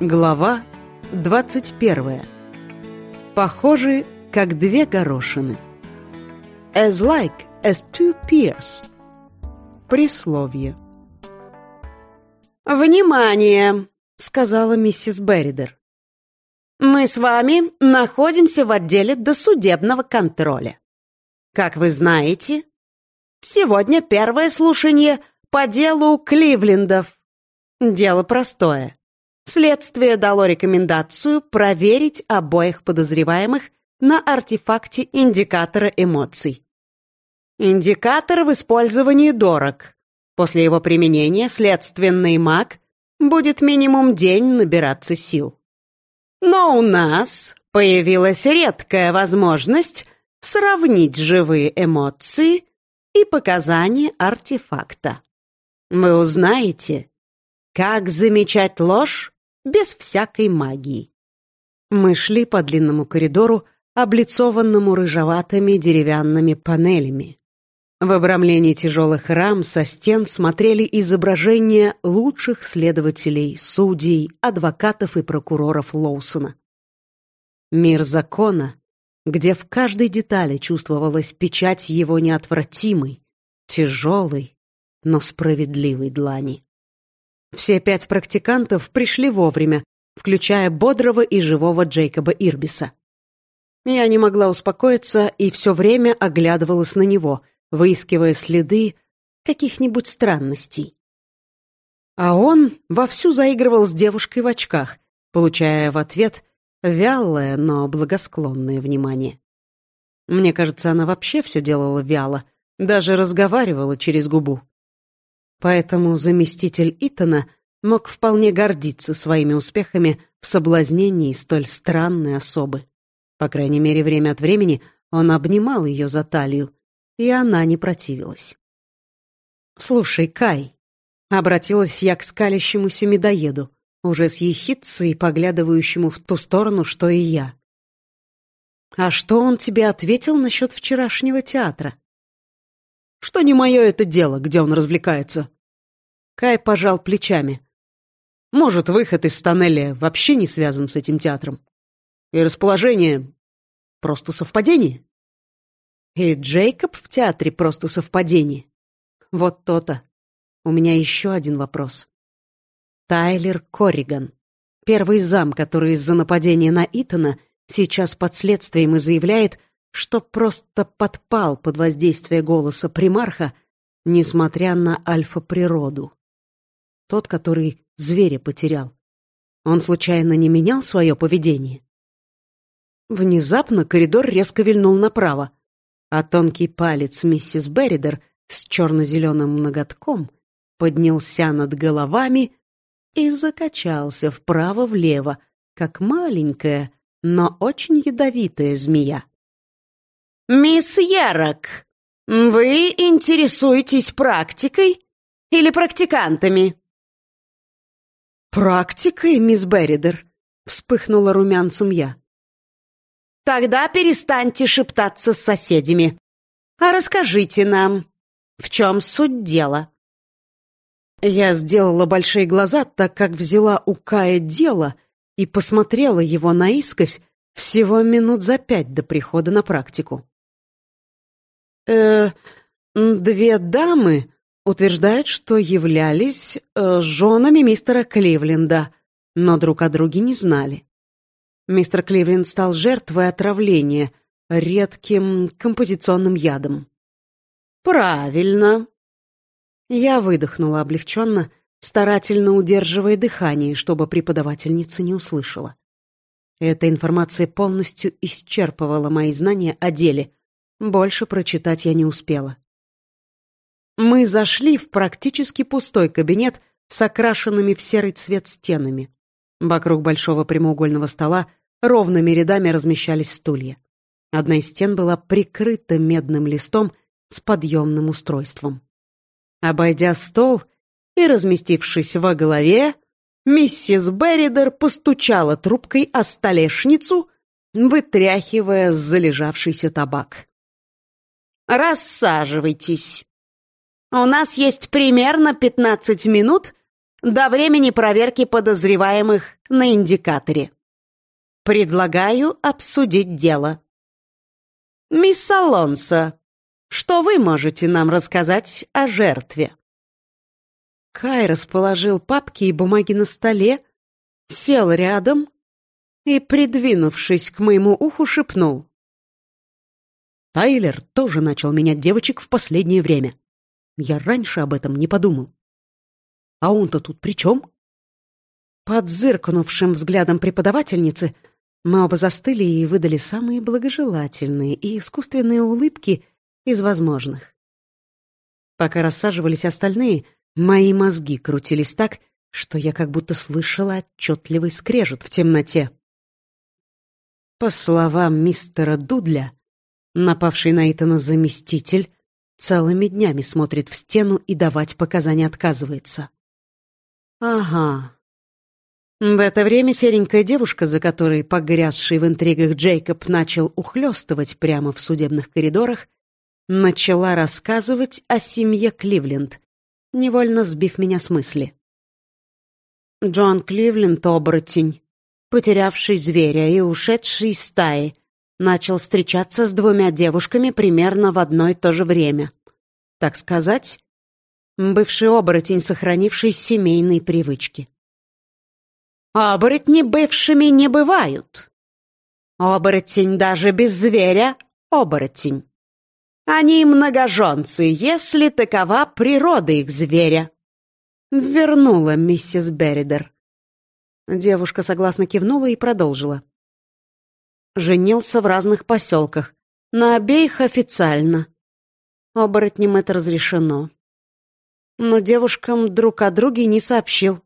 Глава 21. Похожи, как две горошины. As like as two pears. Присловие. «Внимание!» — сказала миссис Берридер. «Мы с вами находимся в отделе досудебного контроля. Как вы знаете, сегодня первое слушание по делу Кливлендов. Дело простое. Следствие дало рекомендацию проверить обоих подозреваемых на артефакте индикатора эмоций. Индикатор в использовании дорог. После его применения следственный маг будет минимум день набираться сил. Но у нас появилась редкая возможность сравнить живые эмоции и показания артефакта. Вы узнаете, как замечать ложь без всякой магии. Мы шли по длинному коридору, облицованному рыжеватыми деревянными панелями. В обрамлении тяжелых рам со стен смотрели изображения лучших следователей, судей, адвокатов и прокуроров Лоусона. Мир закона, где в каждой детали чувствовалась печать его неотвратимой, тяжелой, но справедливой длани. Все пять практикантов пришли вовремя, включая бодрого и живого Джейкоба Ирбиса. Я не могла успокоиться и все время оглядывалась на него, выискивая следы каких-нибудь странностей. А он вовсю заигрывал с девушкой в очках, получая в ответ вялое, но благосклонное внимание. Мне кажется, она вообще все делала вяло, даже разговаривала через губу. Поэтому заместитель Итана мог вполне гордиться своими успехами в соблазнении столь странной особы. По крайней мере, время от времени он обнимал ее за талию, и она не противилась. «Слушай, Кай», — обратилась я к скалящемуся медоеду, уже с ехидцей, поглядывающему в ту сторону, что и я. «А что он тебе ответил насчет вчерашнего театра?» «Что не мое это дело, где он развлекается?» Кай пожал плечами. «Может, выход из тоннеля вообще не связан с этим театром? И расположение — просто совпадение?» И Джейкоб в театре просто совпадение. Вот то-то. У меня еще один вопрос. Тайлер Корриган, первый зам, который из-за нападения на Итана сейчас под следствием и заявляет, что просто подпал под воздействие голоса примарха, несмотря на альфа-природу. Тот, который зверя потерял. Он случайно не менял свое поведение? Внезапно коридор резко вильнул направо а тонкий палец миссис Берридер с черно-зеленым ноготком поднялся над головами и закачался вправо-влево, как маленькая, но очень ядовитая змея. «Мисс Ярок, вы интересуетесь практикой или практикантами?» «Практикой, мисс Берридер», — вспыхнула румянцем я. Тогда перестаньте шептаться с соседями. А расскажите нам, в чем суть дела?» Я сделала большие глаза, так как взяла у Кая дело и посмотрела его наискось всего минут за пять до прихода на практику. «Э, две дамы утверждают, что являлись э, женами мистера Кливленда, но друг о друге не знали. Мистер Кливленд стал жертвой отравления редким композиционным ядом. «Правильно!» Я выдохнула облегченно, старательно удерживая дыхание, чтобы преподавательница не услышала. Эта информация полностью исчерпывала мои знания о деле. Больше прочитать я не успела. Мы зашли в практически пустой кабинет с окрашенными в серый цвет стенами. Вокруг большого прямоугольного стола ровными рядами размещались стулья. Одна из стен была прикрыта медным листом с подъемным устройством. Обойдя стол и разместившись во главе, миссис Берридер постучала трубкой о столешницу, вытряхивая залежавшийся табак. «Рассаживайтесь. У нас есть примерно пятнадцать минут до времени проверки подозреваемых на индикаторе. Предлагаю обсудить дело. Мисс Алонсо, что вы можете нам рассказать о жертве?» Кай расположил папки и бумаги на столе, сел рядом и, придвинувшись к моему уху, шепнул. Тайлер тоже начал менять девочек в последнее время. Я раньше об этом не подумал. А он-то тут при чем? Под зыркнувшим взглядом преподавательницы мы оба застыли и выдали самые благожелательные и искусственные улыбки из возможных. Пока рассаживались остальные, мои мозги крутились так, что я как будто слышала отчетливый скрежет в темноте. По словам мистера Дудля, напавший на Итана заместитель целыми днями смотрит в стену и давать показания отказывается. Ага. В это время серенькая девушка, за которой погрязший в интригах Джейкоб начал ухлёстывать прямо в судебных коридорах, начала рассказывать о семье Кливленд, невольно сбив меня с мысли. Джон Кливленд — оборотень, потерявший зверя и ушедший из стаи, начал встречаться с двумя девушками примерно в одно и то же время. Так сказать, бывший оборотень, сохранивший семейные привычки. Оборотни бывшими не бывают. Оборотень даже без зверя — оборотень. Они многоженцы, если такова природа их зверя. Вернула миссис Берридер. Девушка согласно кивнула и продолжила. Женился в разных поселках, на обеих официально. Оборотням это разрешено. Но девушкам друг о друге не сообщил.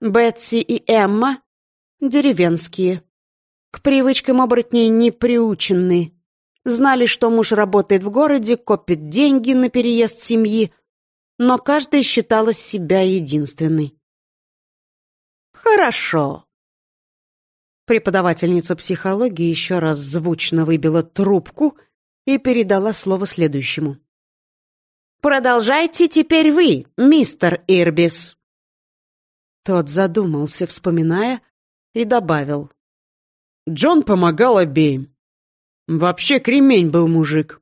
Бетси и Эмма — деревенские. К привычкам оборотней не приученные. Знали, что муж работает в городе, копит деньги на переезд семьи, но каждая считала себя единственной. «Хорошо». Преподавательница психологии еще раз звучно выбила трубку и передала слово следующему. «Продолжайте теперь вы, мистер Ирбис». Тот задумался, вспоминая, и добавил. Джон помогал обеим. Вообще кремень был мужик.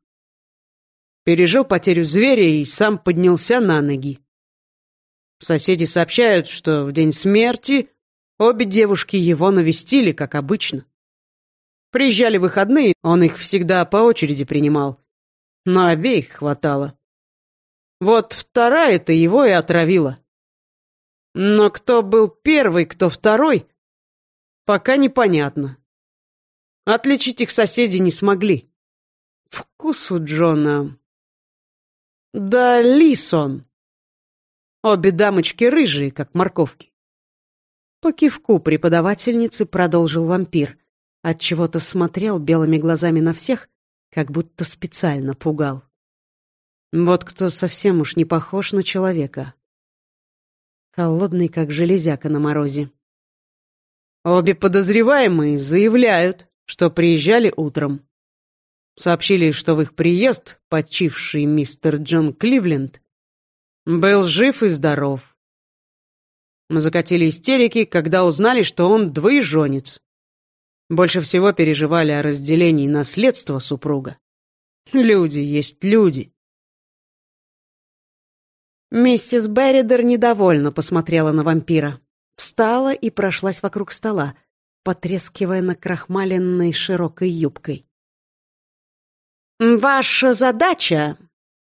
Пережил потерю зверя и сам поднялся на ноги. Соседи сообщают, что в день смерти обе девушки его навестили, как обычно. Приезжали выходные, он их всегда по очереди принимал. Но обеих хватало. Вот вторая-то его и отравила. Но кто был первый, кто второй, пока непонятно. Отличить их соседи не смогли. Вкус у Джона... Да лисон. Обе дамочки рыжие, как морковки. По кивку преподавательницы продолжил вампир. Отчего-то смотрел белыми глазами на всех, как будто специально пугал. Вот кто совсем уж не похож на человека. Холодный, как железяка на морозе. Обе подозреваемые заявляют, что приезжали утром. Сообщили, что в их приезд почивший мистер Джон Кливленд был жив и здоров. Мы закатили истерики, когда узнали, что он двоеженец. Больше всего переживали о разделении наследства супруга. Люди есть люди. Миссис Берридер недовольно посмотрела на вампира. Встала и прошлась вокруг стола, потрескивая накрахмаленной широкой юбкой. «Ваша задача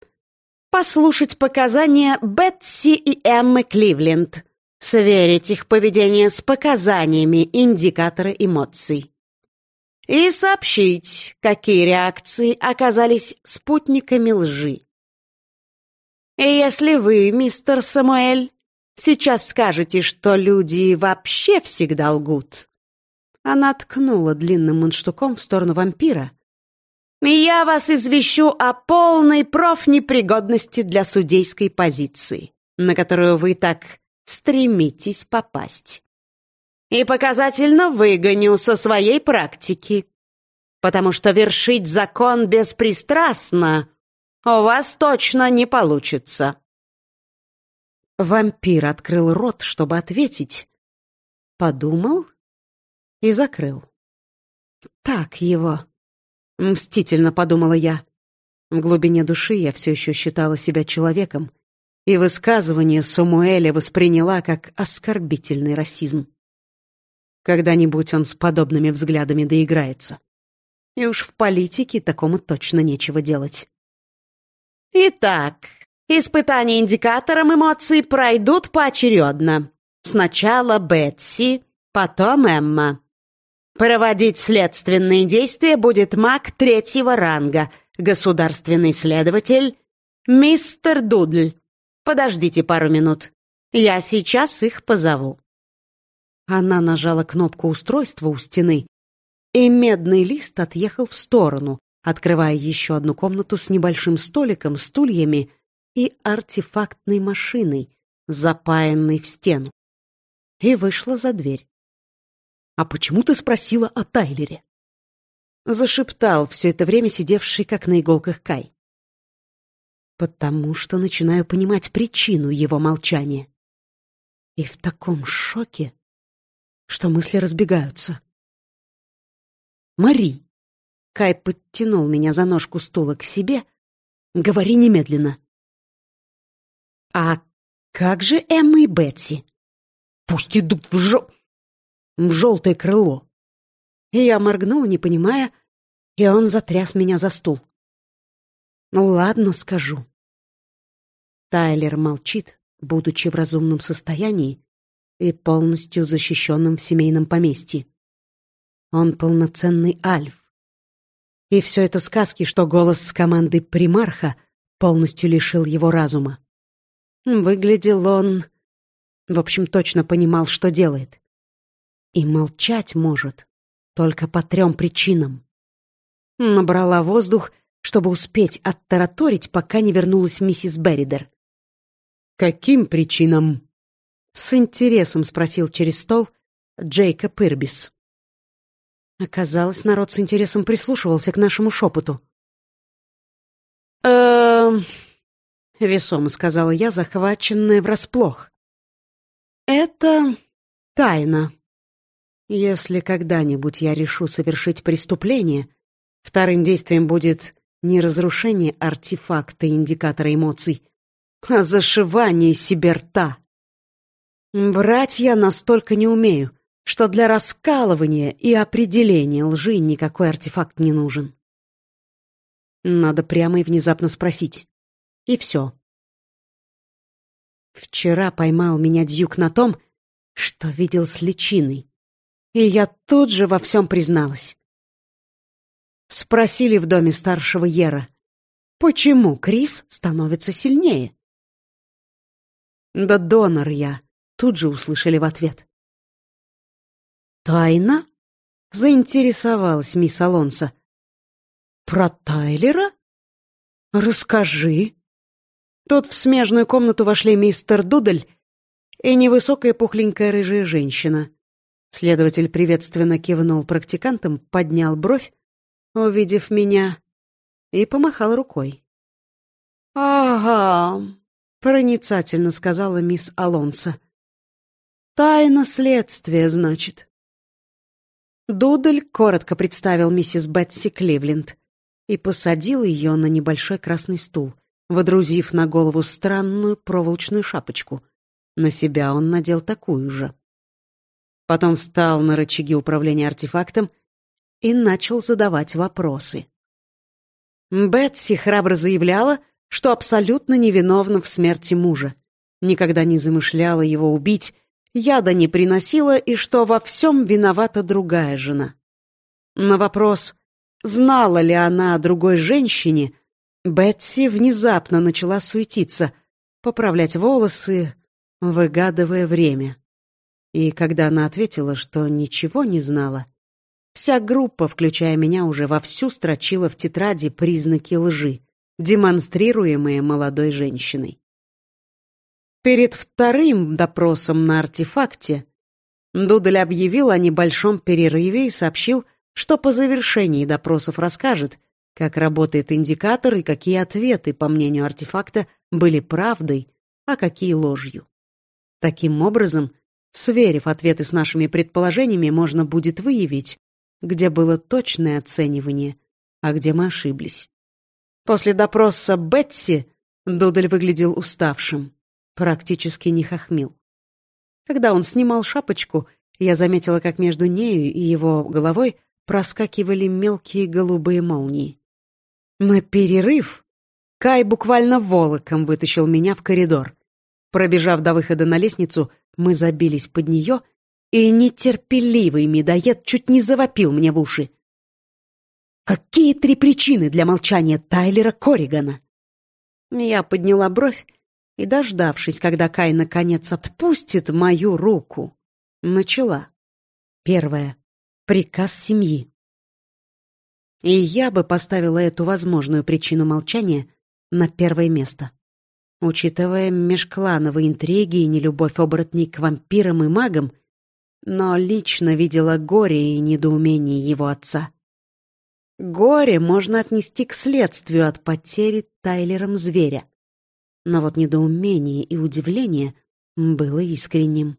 — послушать показания Бетси и Эммы Кливленд, сверить их поведение с показаниями индикатора эмоций и сообщить, какие реакции оказались спутниками лжи. И если вы, мистер Самуэль, сейчас скажете, что люди вообще всегда лгут, она ткнула длинным мундштуком в сторону вампира. «Я вас извещу о полной профнепригодности для судейской позиции, на которую вы так стремитесь попасть. И показательно выгоню со своей практики, потому что вершить закон беспристрастно у вас точно не получится». Вампир открыл рот, чтобы ответить. Подумал и закрыл. «Так его», — мстительно подумала я. В глубине души я все еще считала себя человеком, и высказывание Самуэля восприняла как оскорбительный расизм. Когда-нибудь он с подобными взглядами доиграется. И уж в политике такому точно нечего делать. Итак, испытания индикатором эмоций пройдут поочередно. Сначала Бетси, потом Эмма. Проводить следственные действия будет маг третьего ранга, государственный следователь, мистер Дудль. Подождите пару минут. Я сейчас их позову. Она нажала кнопку устройства у стены, и медный лист отъехал в сторону, открывая еще одну комнату с небольшим столиком, стульями и артефактной машиной, запаянной в стену. И вышла за дверь. «А почему ты спросила о Тайлере?» Зашептал все это время сидевший как на иголках Кай. «Потому что начинаю понимать причину его молчания. И в таком шоке, что мысли разбегаются. «Мари!» Кай подтянул меня за ножку стула к себе. «Говори немедленно». «А как же Эмма и Бетси?» «Пусть идут в жо... в желтое крыло». И я моргнула, не понимая, и он затряс меня за стул. «Ну ладно, скажу». Тайлер молчит, будучи в разумном состоянии, и полностью защищенным в семейном поместье. Он полноценный альф. И все это сказки, что голос с команды примарха полностью лишил его разума. Выглядел он... В общем, точно понимал, что делает. И молчать может только по трем причинам. Набрала воздух, чтобы успеть оттараторить, пока не вернулась миссис Берридер. «Каким причинам?» С интересом спросил через стол Джейкоб Ирбис. Оказалось, народ с интересом прислушивался к нашему шепоту. «Эм...» — весомо сказала я, захваченная врасплох. «Это тайна. Если когда-нибудь я решу совершить преступление, вторым действием будет не разрушение артефакта индикатора эмоций, а зашивание себе рта. Врать я настолько не умею, что для раскалывания и определения лжи никакой артефакт не нужен. Надо прямо и внезапно спросить. И все. Вчера поймал меня Дьюк на том, что видел с личиной, и я тут же во всем призналась. Спросили в доме старшего Ера, почему Крис становится сильнее? Да донор я, тут же услышали в ответ. «Тайна?» — заинтересовалась мисс Алонсо. «Про Тайлера? Расскажи». Тут в смежную комнату вошли мистер Дудль и невысокая пухленькая рыжая женщина. Следователь приветственно кивнул практикантам, поднял бровь, увидев меня, и помахал рукой. «Ага», — проницательно сказала мисс Алонсо. «Тайна следствия, значит». Дудль коротко представил миссис Бетси Кливленд и посадил ее на небольшой красный стул, водрузив на голову странную проволочную шапочку. На себя он надел такую же. Потом встал на рычаги управления артефактом и начал задавать вопросы. Бетси храбро заявляла, что абсолютно невиновна в смерти мужа, никогда не замышляла его убить яда не приносила и что во всем виновата другая жена. На вопрос, знала ли она о другой женщине, Бетси внезапно начала суетиться, поправлять волосы, выгадывая время. И когда она ответила, что ничего не знала, вся группа, включая меня, уже вовсю строчила в тетради признаки лжи, демонстрируемые молодой женщиной. Перед вторым допросом на артефакте Дудль объявил о небольшом перерыве и сообщил, что по завершении допросов расскажет, как работает индикатор и какие ответы, по мнению артефакта, были правдой, а какие ложью. Таким образом, сверив ответы с нашими предположениями, можно будет выявить, где было точное оценивание, а где мы ошиблись. После допроса Бетси Дудель выглядел уставшим, практически не хохмил. Когда он снимал шапочку, я заметила, как между нею и его головой проскакивали мелкие голубые молнии. На перерыв Кай буквально волоком вытащил меня в коридор. Пробежав до выхода на лестницу, мы забились под нее, и нетерпеливый медоед чуть не завопил мне в уши. Какие три причины для молчания Тайлера Корригана? Я подняла бровь и, дождавшись, когда Кай наконец отпустит мою руку, начала. Первое. Приказ семьи. И я бы поставила эту возможную причину молчания на первое место. Учитывая межклановые интриги и нелюбовь оборотней к вампирам и магам, но лично видела горе и недоумение его отца. Горе можно отнести к следствию от потери Тайлером зверя. Но вот недоумение и удивление было искренним.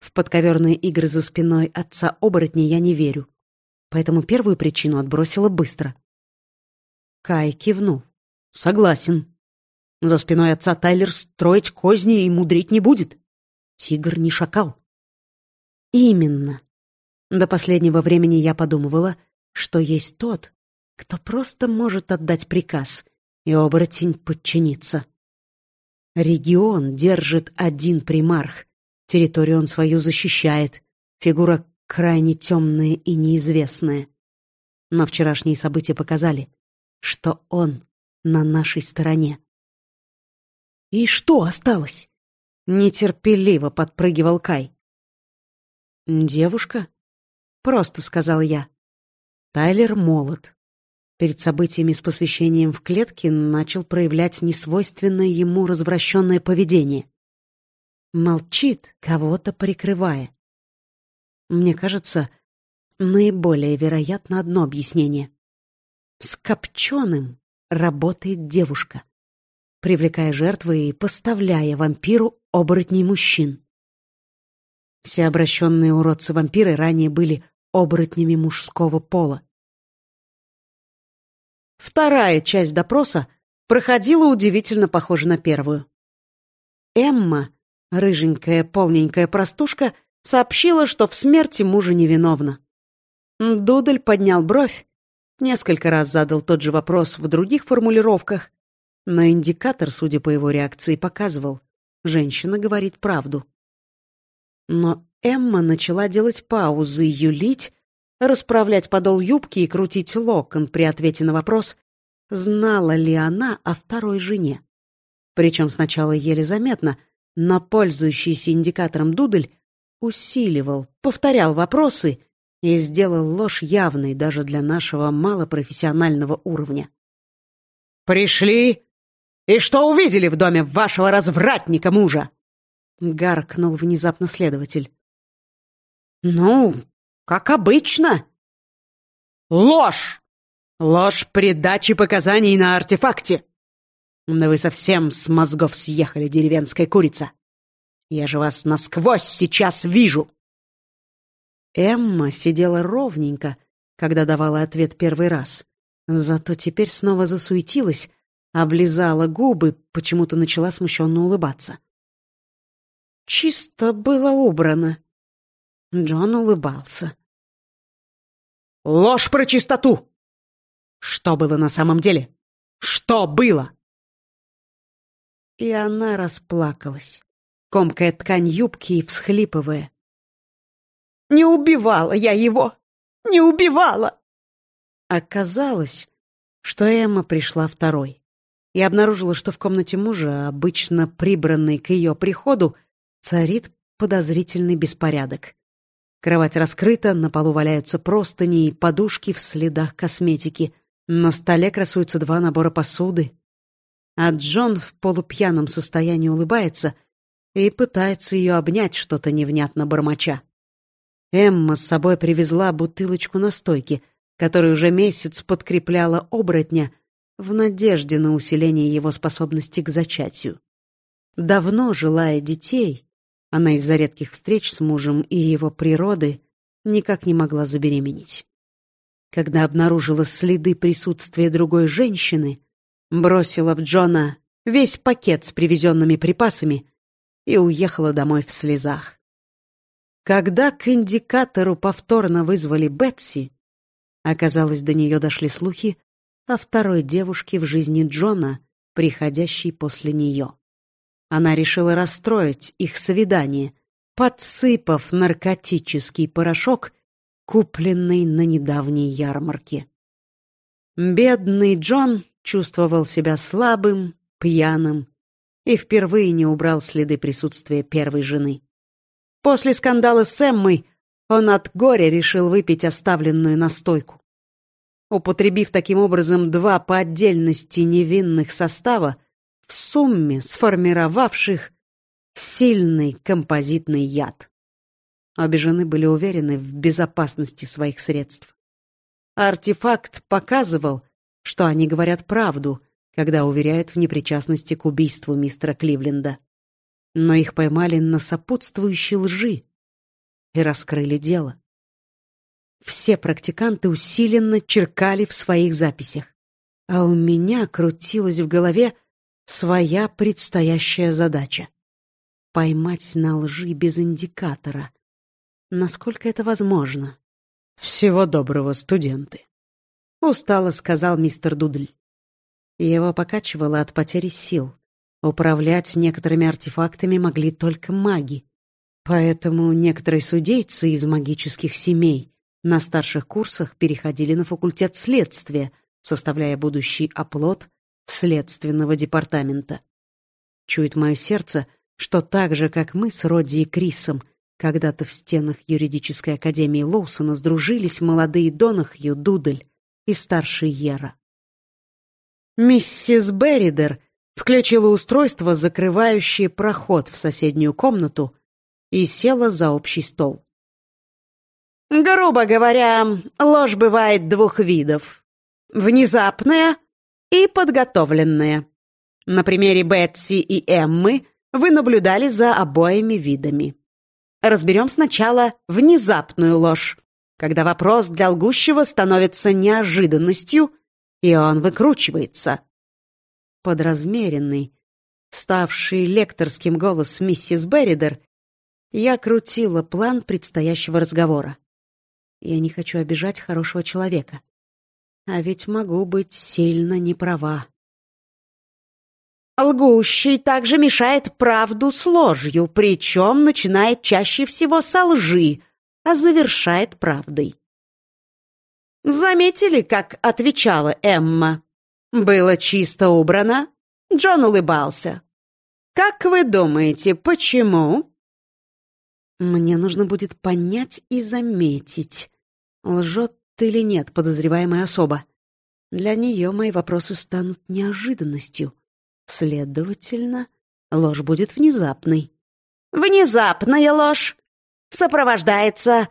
В подковерные игры за спиной отца оборотня я не верю, поэтому первую причину отбросила быстро. Кай кивнул. «Согласен. За спиной отца Тайлер строить козни и мудрить не будет. Тигр не шакал». «Именно. До последнего времени я подумывала — что есть тот, кто просто может отдать приказ, и оборотень подчинится. Регион держит один примарх, территорию он свою защищает, фигура крайне темная и неизвестная. Но вчерашние события показали, что он на нашей стороне. «И что осталось?» — нетерпеливо подпрыгивал Кай. «Девушка?» — просто сказал я. Тайлер молод. Перед событиями с посвящением в клетке начал проявлять несвойственное ему развращенное поведение. Молчит, кого-то прикрывая. Мне кажется, наиболее вероятно одно объяснение. С копченым работает девушка, привлекая жертвы и поставляя вампиру оборотней мужчин. Все обращенные уродцы-вампиры ранее были оборотнями мужского пола. Вторая часть допроса проходила удивительно похоже на первую. Эмма, рыженькая полненькая простушка, сообщила, что в смерти мужа невиновна. Дудель поднял бровь, несколько раз задал тот же вопрос в других формулировках, но индикатор, судя по его реакции, показывал, женщина говорит правду. Но Эмма начала делать паузы, юлить, расправлять подол юбки и крутить локон при ответе на вопрос, знала ли она о второй жене. Причем сначала еле заметно, но пользующийся индикатором дудель усиливал, повторял вопросы и сделал ложь явной даже для нашего малопрофессионального уровня. «Пришли? И что увидели в доме вашего развратника мужа?» — гаркнул внезапно следователь. «Ну, как обычно». «Ложь! Ложь при даче показаний на артефакте!» «Да вы совсем с мозгов съехали, деревенская курица! Я же вас насквозь сейчас вижу!» Эмма сидела ровненько, когда давала ответ первый раз. Зато теперь снова засуетилась, облизала губы, почему-то начала смущенно улыбаться. Чисто было убрано. Джон улыбался. «Ложь про чистоту! Что было на самом деле? Что было?» И она расплакалась, комкая ткань юбки и всхлипывая. «Не убивала я его! Не убивала!» Оказалось, что Эмма пришла второй и обнаружила, что в комнате мужа, обычно прибранной к ее приходу, царит подозрительный беспорядок. Кровать раскрыта, на полу валяются простыни и подушки в следах косметики. На столе красуются два набора посуды. А Джон в полупьяном состоянии улыбается и пытается ее обнять, что-то невнятно бормоча. Эмма с собой привезла бутылочку настойки, которая уже месяц подкрепляла оборотня в надежде на усиление его способности к зачатию. Давно желая детей, она из-за редких встреч с мужем и его природы никак не могла забеременеть. Когда обнаружила следы присутствия другой женщины, бросила в Джона весь пакет с привезенными припасами и уехала домой в слезах. Когда к индикатору повторно вызвали Бетси, оказалось, до нее дошли слухи о второй девушке в жизни Джона, приходящей после нее. Она решила расстроить их свидание, подсыпав наркотический порошок, купленный на недавней ярмарке. Бедный Джон чувствовал себя слабым, пьяным и впервые не убрал следы присутствия первой жены. После скандала с Эммой он от горя решил выпить оставленную настойку. Употребив таким образом два по отдельности невинных состава, в сумме сформировавших сильный композитный яд. Обе жены были уверены в безопасности своих средств. Артефакт показывал, что они говорят правду, когда уверяют в непричастности к убийству мистера Кливленда. Но их поймали на сопутствующей лжи и раскрыли дело. Все практиканты усиленно черкали в своих записях, а у меня крутилась в голове своя предстоящая задача — поймать на лжи без индикатора. Насколько это возможно? «Всего доброго, студенты», — устало сказал мистер Дудль. Его покачивало от потери сил. Управлять некоторыми артефактами могли только маги. Поэтому некоторые судейцы из магических семей на старших курсах переходили на факультет следствия, составляя будущий оплот следственного департамента. Чует мое сердце, что так же, как мы с Родди и Крисом, когда-то в стенах юридической академии Лоусона сдружились молодые Донахью, Дудель и старший Ера. Миссис Берридер включила устройство, закрывающее проход в соседнюю комнату, и села за общий стол. «Грубо говоря, ложь бывает двух видов. Внезапная и подготовленная. На примере Бетси и Эммы вы наблюдали за обоими видами. Разберем сначала внезапную ложь, когда вопрос для лгущего становится неожиданностью и он выкручивается. Подразмеренный, ставший лекторским голос миссис Берридер, я крутила план предстоящего разговора. Я не хочу обижать хорошего человека. А ведь могу быть сильно неправа. Лгущий также мешает правду с ложью, причем начинает чаще всего со лжи, а завершает правдой. Заметили, как отвечала Эмма? Было чисто убрано. Джон улыбался. Как вы думаете, почему? Мне нужно будет понять и заметить, лжет или нет подозреваемая особа. Для нее мои вопросы станут неожиданностью. Следовательно, ложь будет внезапной. Внезапная ложь сопровождается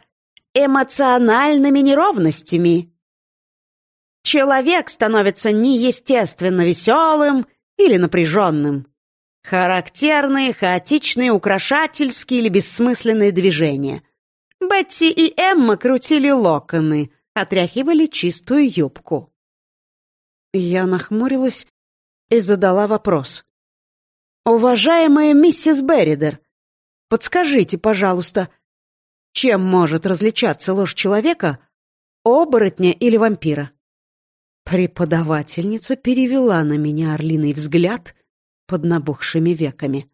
эмоциональными неровностями. Человек становится неестественно веселым или напряженным. Характерные, хаотичные, украшательские или бессмысленные движения. Бетти и Эмма крутили локоны, отряхивали чистую юбку. Я нахмурилась и задала вопрос. «Уважаемая миссис Берридер, подскажите, пожалуйста, чем может различаться ложь человека, оборотня или вампира? Преподавательница перевела на меня орлиный взгляд под набухшими веками.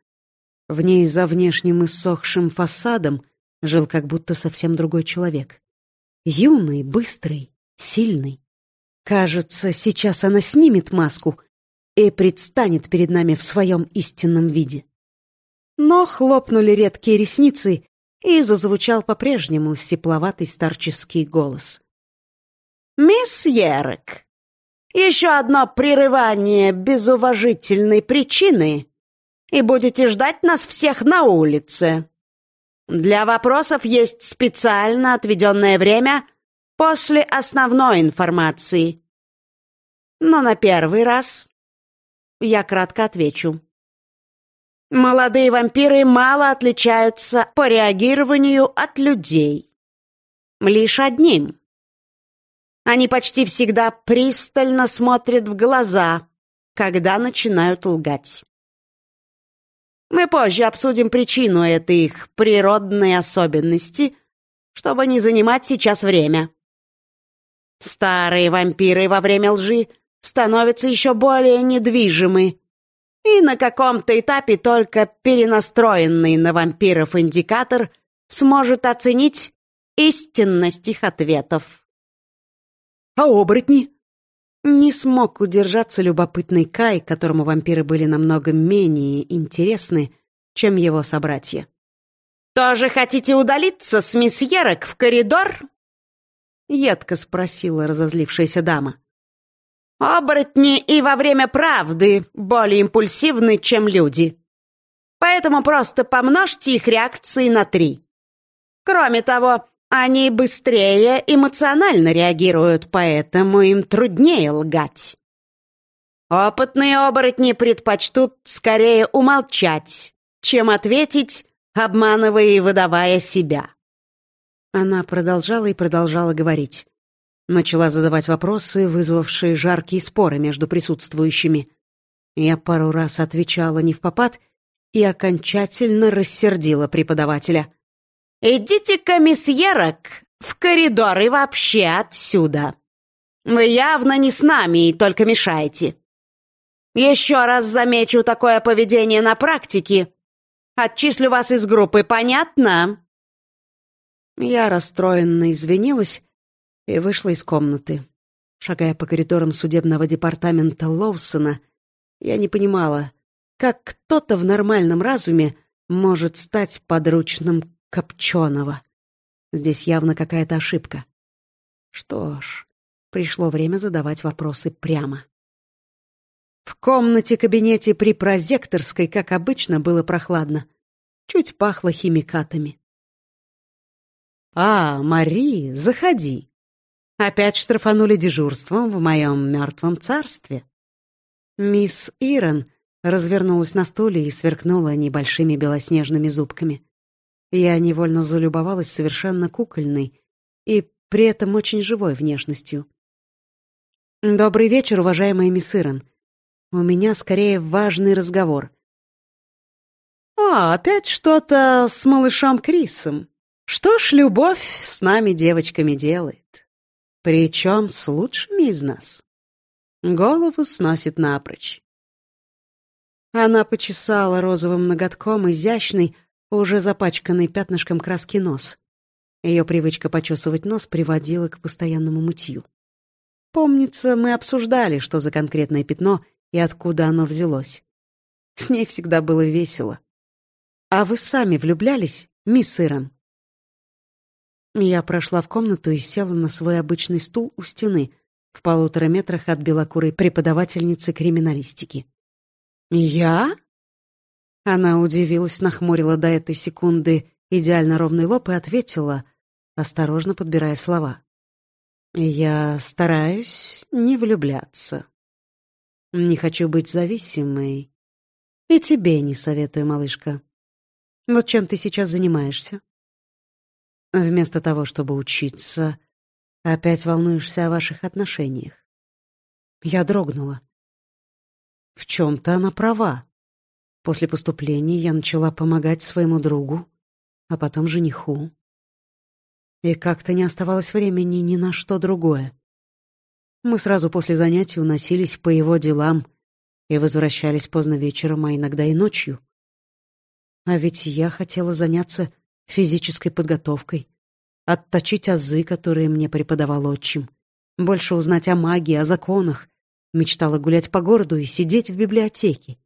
В ней за внешним иссохшим фасадом жил как будто совсем другой человек. Юный, быстрый, сильный. Кажется, сейчас она снимет маску и предстанет перед нами в своем истинном виде. Но хлопнули редкие ресницы, и зазвучал по-прежнему сипловатый старческий голос. «Мисс Ерек, еще одно прерывание без уважительной причины, и будете ждать нас всех на улице. Для вопросов есть специально отведенное время после основной информации. Но на первый раз я кратко отвечу. Молодые вампиры мало отличаются по реагированию от людей. Лишь одним. Они почти всегда пристально смотрят в глаза, когда начинают лгать. Мы позже обсудим причину этой их природной особенности, чтобы не занимать сейчас время. Старые вампиры во время лжи становятся еще более недвижимы, и на каком-то этапе только перенастроенный на вампиров индикатор сможет оценить истинность их ответов. «А оборотни?» Не смог удержаться любопытный Кай, которому вампиры были намного менее интересны, чем его собратья. «Тоже хотите удалиться с мисс Ерок в коридор?» Едко спросила разозлившаяся дама. «Оборотни и во время правды более импульсивны, чем люди. Поэтому просто помножьте их реакции на три. Кроме того, они быстрее эмоционально реагируют, поэтому им труднее лгать. Опытные оборотни предпочтут скорее умолчать, чем ответить, обманывая и выдавая себя. Она продолжала и продолжала говорить. Начала задавать вопросы, вызвавшие жаркие споры между присутствующими. Я пару раз отвечала не в попад и окончательно рассердила преподавателя. «Идите-ка, месьерок, в коридор и вообще отсюда. Вы явно не с нами и только мешаете. Еще раз замечу такое поведение на практике. Отчислю вас из группы, понятно?» Я расстроенно извинилась и вышла из комнаты. Шагая по коридорам судебного департамента Лоусона, я не понимала, как кто-то в нормальном разуме может стать подручным Копченого. Здесь явно какая-то ошибка. Что ж, пришло время задавать вопросы прямо. В комнате-кабинете при прозекторской, как обычно, было прохладно. Чуть пахло химикатами. «А, Мари, заходи. Опять штрафанули дежурством в моем мертвом царстве». Мисс Ирон развернулась на стуле и сверкнула небольшими белоснежными зубками. Я невольно залюбовалась совершенно кукольной и при этом очень живой внешностью. «Добрый вечер, уважаемая мисс Ирон. У меня скорее важный разговор». «А, опять что-то с малышом Крисом. Что ж, любовь с нами, девочками, делает. Причем с лучшими из нас. Голову сносит напрочь». Она почесала розовым ноготком изящный, уже запачканный пятнышком краски нос. Ее привычка почесывать нос приводила к постоянному мытью. Помнится, мы обсуждали, что за конкретное пятно и откуда оно взялось. С ней всегда было весело. А вы сами влюблялись, мисс Ирон? Я прошла в комнату и села на свой обычный стул у стены, в полутора метрах от белокурой преподавательницы криминалистики. «Я?» Она удивилась, нахмурила до этой секунды идеально ровный лоб и ответила, осторожно подбирая слова. «Я стараюсь не влюбляться. Не хочу быть зависимой. И тебе не советую, малышка. Вот чем ты сейчас занимаешься? Вместо того, чтобы учиться, опять волнуешься о ваших отношениях. Я дрогнула. В чем-то она права. После поступления я начала помогать своему другу, а потом жениху. И как-то не оставалось времени ни на что другое. Мы сразу после занятий уносились по его делам и возвращались поздно вечером, а иногда и ночью. А ведь я хотела заняться физической подготовкой, отточить азы, которые мне преподавал отчим, больше узнать о магии, о законах, мечтала гулять по городу и сидеть в библиотеке.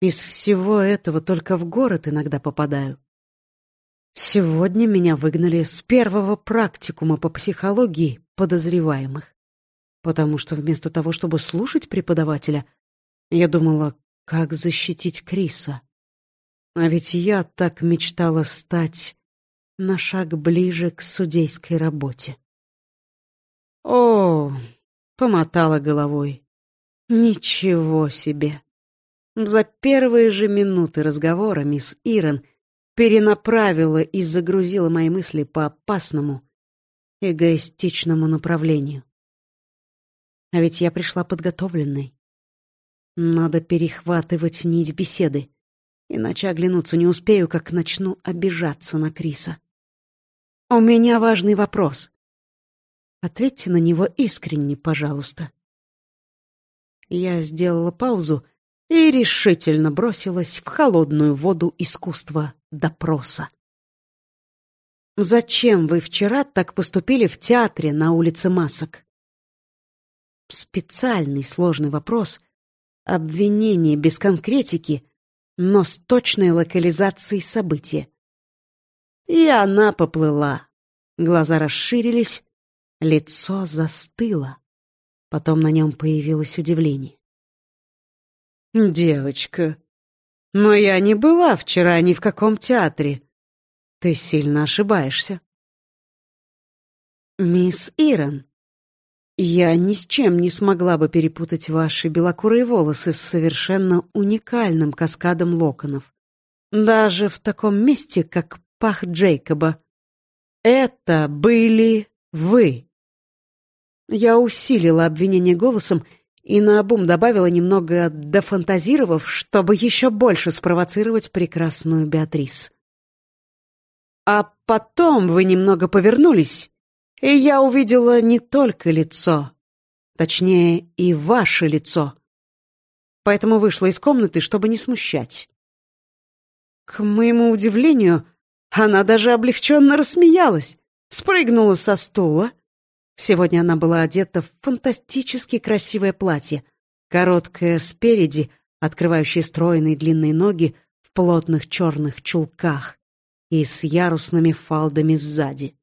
Из всего этого только в город иногда попадаю. Сегодня меня выгнали с первого практикума по психологии подозреваемых. Потому что вместо того, чтобы слушать преподавателя, я думала, как защитить Криса. А ведь я так мечтала стать на шаг ближе к судейской работе. О, помотала головой. Ничего себе. За первые же минуты разговора мисс Ирен перенаправила и загрузила мои мысли по опасному, эгоистичному направлению. А ведь я пришла подготовленной. Надо перехватывать нить беседы, иначе оглянуться не успею, как начну обижаться на Криса. У меня важный вопрос. Ответьте на него искренне, пожалуйста. Я сделала паузу и решительно бросилась в холодную воду искусства допроса. «Зачем вы вчера так поступили в театре на улице Масок?» Специальный сложный вопрос, обвинение без конкретики, но с точной локализацией события. И она поплыла. Глаза расширились, лицо застыло. Потом на нем появилось удивление. «Девочка, но я не была вчера ни в каком театре. Ты сильно ошибаешься». «Мисс Ирон, я ни с чем не смогла бы перепутать ваши белокурые волосы с совершенно уникальным каскадом локонов. Даже в таком месте, как пах Джейкоба. Это были вы. Я усилила обвинение голосом и наобум добавила немного дофантазировав, чтобы еще больше спровоцировать прекрасную Беатрис. А потом вы немного повернулись и я увидела не только лицо, точнее, и ваше лицо. Поэтому вышла из комнаты, чтобы не смущать. К моему удивлению, она даже облегченно рассмеялась, спрыгнула со стула. Сегодня она была одета в фантастически красивое платье, короткое спереди, открывающее стройные длинные ноги в плотных черных чулках и с ярусными фалдами сзади.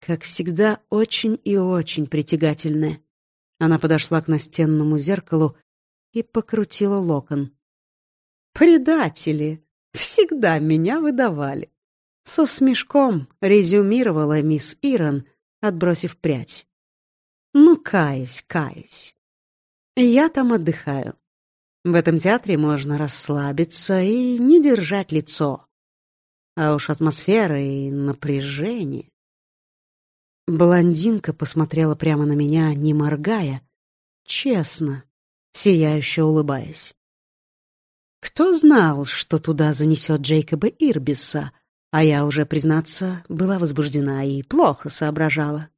Как всегда, очень и очень притягательная. Она подошла к настенному зеркалу и покрутила локон. «Предатели! Всегда меня выдавали!» Со смешком резюмировала мисс Ирон, отбросив прядь. «Ну, каюсь, каюсь. Я там отдыхаю. В этом театре можно расслабиться и не держать лицо. А уж атмосфера и напряжение. Блондинка посмотрела прямо на меня, не моргая, честно, сияюще улыбаясь. Кто знал, что туда занесет Джейкоба Ирбиса, а я уже, признаться, была возбуждена и плохо соображала.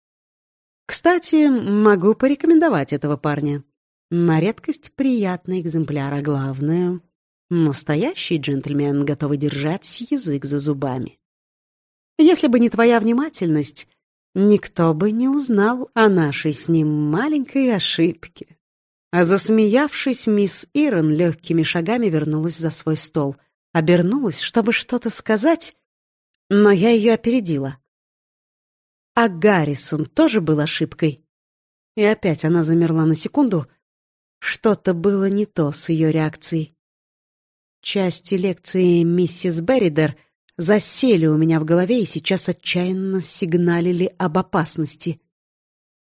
Кстати, могу порекомендовать этого парня. На редкость приятный экземпляр, а главное — настоящий джентльмен, готовый держать язык за зубами. Если бы не твоя внимательность, никто бы не узнал о нашей с ним маленькой ошибке. А засмеявшись, мисс Ирон легкими шагами вернулась за свой стол. Обернулась, чтобы что-то сказать, но я ее опередила. А Гаррисон тоже был ошибкой. И опять она замерла на секунду. Что-то было не то с ее реакцией. Части лекции миссис Берридер — засели у меня в голове и сейчас отчаянно сигналили об опасности.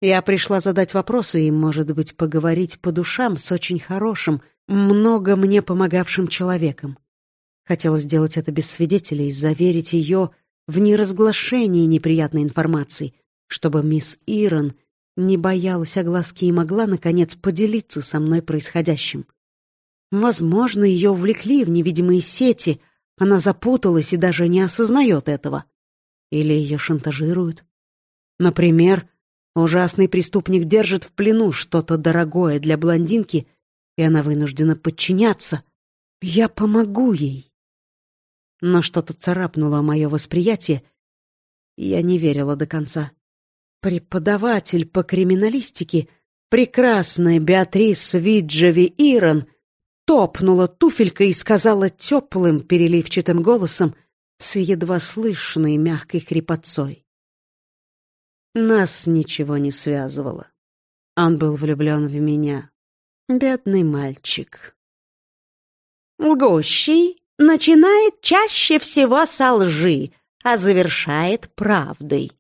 Я пришла задать вопросы и, может быть, поговорить по душам с очень хорошим, много мне помогавшим человеком. Хотела сделать это без свидетелей, заверить ее в неразглашении неприятной информации, чтобы мисс Ирон не боялась огласки и могла, наконец, поделиться со мной происходящим. Возможно, ее увлекли в невидимые сети — она запуталась и даже не осознает этого. Или ее шантажируют. Например, ужасный преступник держит в плену что-то дорогое для блондинки, и она вынуждена подчиняться. Я помогу ей. Но что-то царапнуло мое восприятие, я не верила до конца. Преподаватель по криминалистике, прекрасная Беатрис Виджеви Ирон, топнула туфелькой и сказала теплым переливчатым голосом с едва слышной мягкой хрипотцой. Нас ничего не связывало. Он был влюблен в меня. Бедный мальчик. Лгущий начинает чаще всего со лжи, а завершает правдой.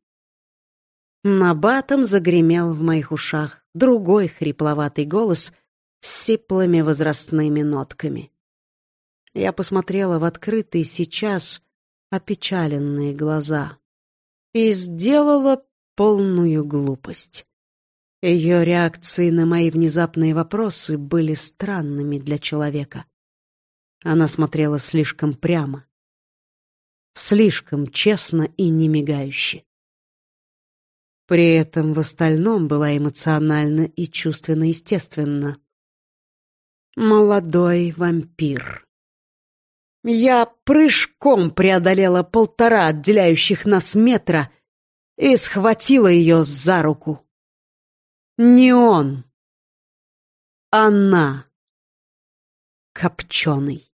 Набатом загремел в моих ушах другой хрипловатый голос — с сиплыми возрастными нотками. Я посмотрела в открытые сейчас опечаленные глаза и сделала полную глупость. Ее реакции на мои внезапные вопросы были странными для человека. Она смотрела слишком прямо, слишком честно и немигающе. При этом в остальном была эмоционально и чувственно естественна. Молодой вампир. Я прыжком преодолела полтора отделяющих нас метра и схватила ее за руку. Не он. Она. Копченый.